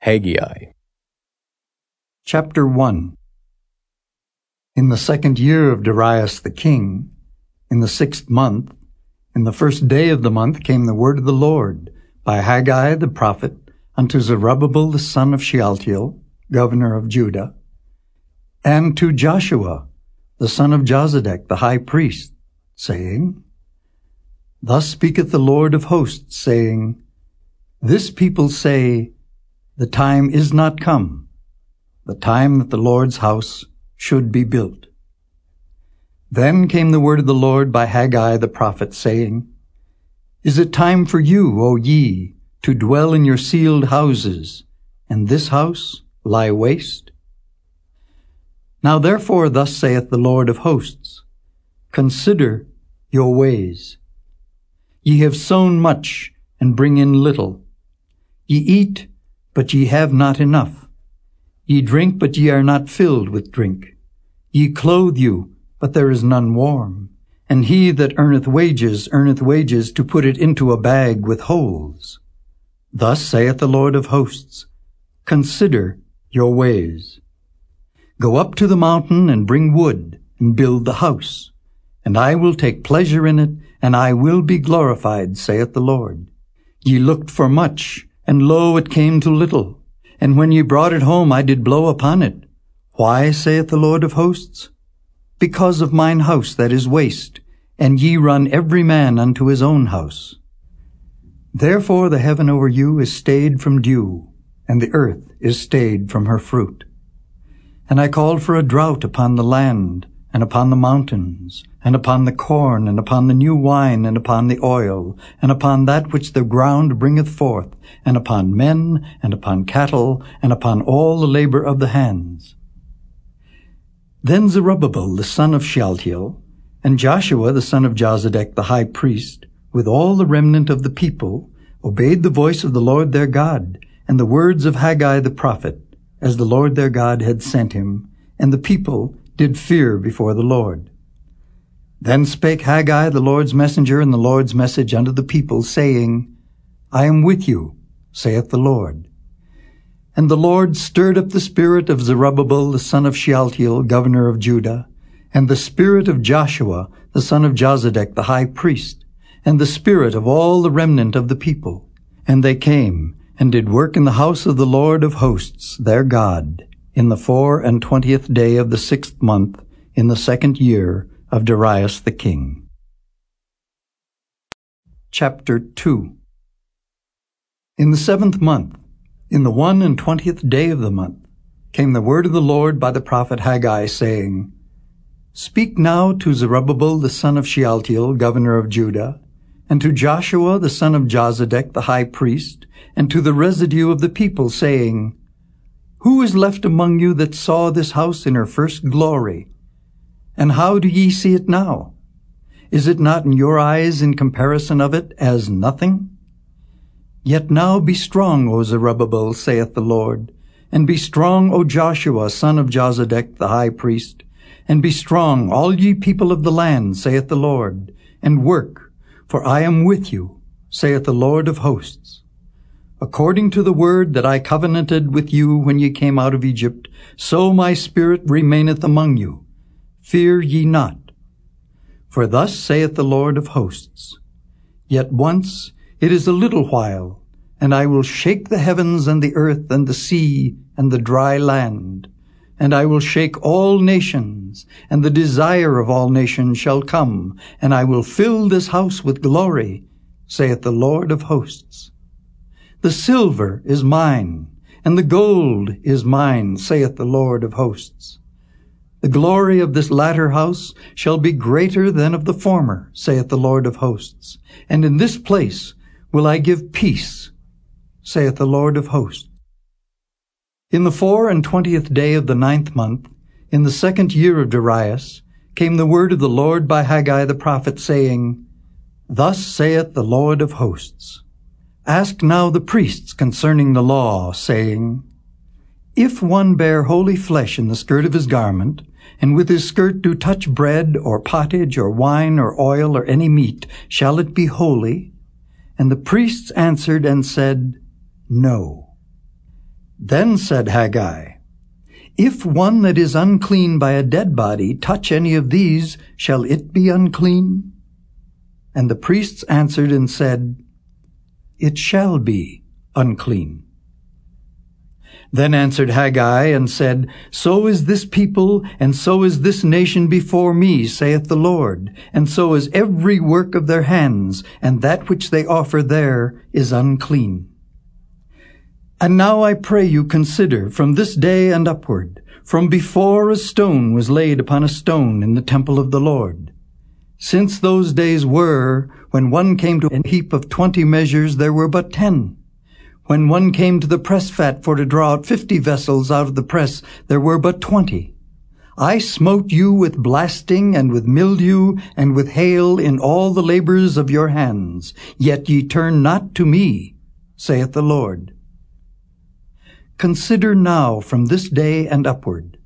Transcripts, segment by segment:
Haggai. Chapter 1 In the second year of Darius the king, in the sixth month, in the first day of the month came the word of the Lord by Haggai the prophet unto Zerubbabel the son of Shealtiel, governor of Judah, and to Joshua the son of Jozadak the high priest, saying, Thus speaketh the Lord of hosts, saying, This people say, the time is not come, the time that the Lord's house should be built. Then came the word of the Lord by Haggai the prophet, saying, Is it time for you, O ye, to dwell in your sealed houses, and this house lie waste? Now therefore thus saith the Lord of hosts, Consider your ways. Ye have sown much, and bring in little. Ye eat, but ye have not enough. Ye drink, but ye are not filled with drink. Ye clothe you, but there is none warm. And he that earneth wages earneth wages to put it into a bag with holes. Thus saith the Lord of hosts, Consider your ways. Go up to the mountain and bring wood, and build the house. And I will take pleasure in it, and I will be glorified, saith the Lord. Ye looked for much, and lo, it came to little. And when ye brought it home, I did blow upon it. Why, saith the Lord of hosts? Because of mine house that is waste, and ye run every man unto his own house. Therefore the heaven over you is stayed from dew, and the earth is stayed from her fruit. And I called for a drought upon the land, and upon the mountains, and upon the corn, and upon the new wine, and upon the oil, and upon that which the ground bringeth forth, and upon men, and upon cattle, and upon all the labor of the hands. Then Zerubbabel the son of Shealtiel, and Joshua the son of Jozadak the high priest, with all the remnant of the people, obeyed the voice of the Lord their God, and the words of Haggai the prophet, as the Lord their God had sent him, and the people did fear before the Lord. Then spake Haggai the Lord's messenger and the Lord's message unto the people, saying, I am with you, saith the Lord. And the Lord stirred up the spirit of Zerubbabel the son of Shealtiel, governor of Judah, and the spirit of Joshua the son of Jozadak the high priest, and the spirit of all the remnant of the people. And they came, and did work in the house of the Lord of hosts, their God, in the four and twentieth day of the sixth month, in the second year of Darius the king. Chapter 2 In the seventh month, in the one and twentieth day of the month, came the word of the Lord by the prophet Haggai, saying, Speak now to Zerubbabel the son of Shealtiel, governor of Judah, and to Joshua the son of Jozadak the high priest, and to the residue of the people, saying, who is left among you that saw this house in her first glory? And how do ye see it now? Is it not in your eyes in comparison of it as nothing? Yet now be strong, O Zerubbabel, saith the Lord, and be strong, O Joshua, son of Jozadak, the high priest, and be strong, all ye people of the land, saith the Lord, and work, for I am with you, saith the Lord of hosts. According to the word that I covenanted with you when ye came out of Egypt, so my spirit remaineth among you. Fear ye not. For thus saith the Lord of hosts, Yet once it is a little while, and I will shake the heavens and the earth and the sea and the dry land. And I will shake all nations, and the desire of all nations shall come, and I will fill this house with glory, saith the Lord of hosts. The silver is mine, and the gold is mine, saith the Lord of hosts. The glory of this latter house shall be greater than of the former, saith the Lord of hosts. And in this place will I give peace, saith the Lord of hosts. In the four and twentieth day of the ninth month, in the second year of Darius, came the word of the Lord by Haggai the prophet, saying, Thus saith the Lord of hosts. Ask now the priests concerning the law, saying, If one bear holy flesh in the skirt of his garment, and with his skirt do touch bread, or pottage, or wine, or oil, or any meat, shall it be holy? And the priests answered and said, No. Then said Haggai, If one that is unclean by a dead body touch any of these, shall it be unclean? And the priests answered and said, It shall be unclean. Then answered Haggai and said, So is this people, and so is this nation before me, saith the Lord, and so is every work of their hands, and that which they offer there is unclean. And now I pray you consider from this day and upward, from before a stone was laid upon a stone in the temple of the Lord. Since those days were, when one came to a heap of twenty measures, there were but ten. When one came to the press fat for to draw out fifty vessels out of the press, there were but twenty. I smote you with blasting and with mildew and with hail in all the labors of your hands, yet ye turn not to me, saith the Lord. Consider now from this day and upward,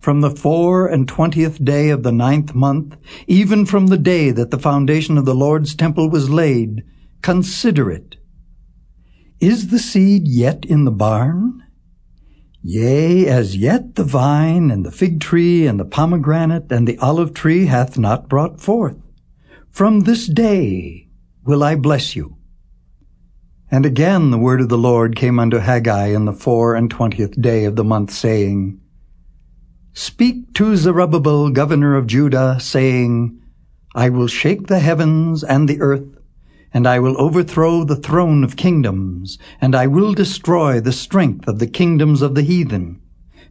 from the four and twentieth day of the ninth month, even from the day that the foundation of the Lord's temple was laid, consider it, is the seed yet in the barn? Yea, as yet the vine and the fig tree and the pomegranate and the olive tree hath not brought forth. From this day will I bless you. And again the word of the Lord came unto Haggai in the four and twentieth day of the month, saying, Speak to Zerubbabel, governor of Judah, saying, I will shake the heavens and the earth, and I will overthrow the throne of kingdoms, and I will destroy the strength of the kingdoms of the heathen,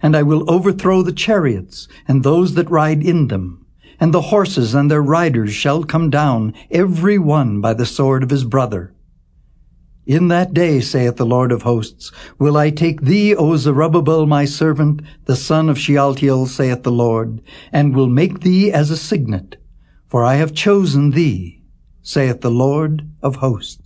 and I will overthrow the chariots and those that ride in them, and the horses and their riders shall come down, every one by the sword of his brother. In that day, saith the Lord of hosts, will I take thee, O Zerubbabel, my servant, the son of Shealtiel, saith the Lord, and will make thee as a signet, for I have chosen thee, saith the Lord of hosts.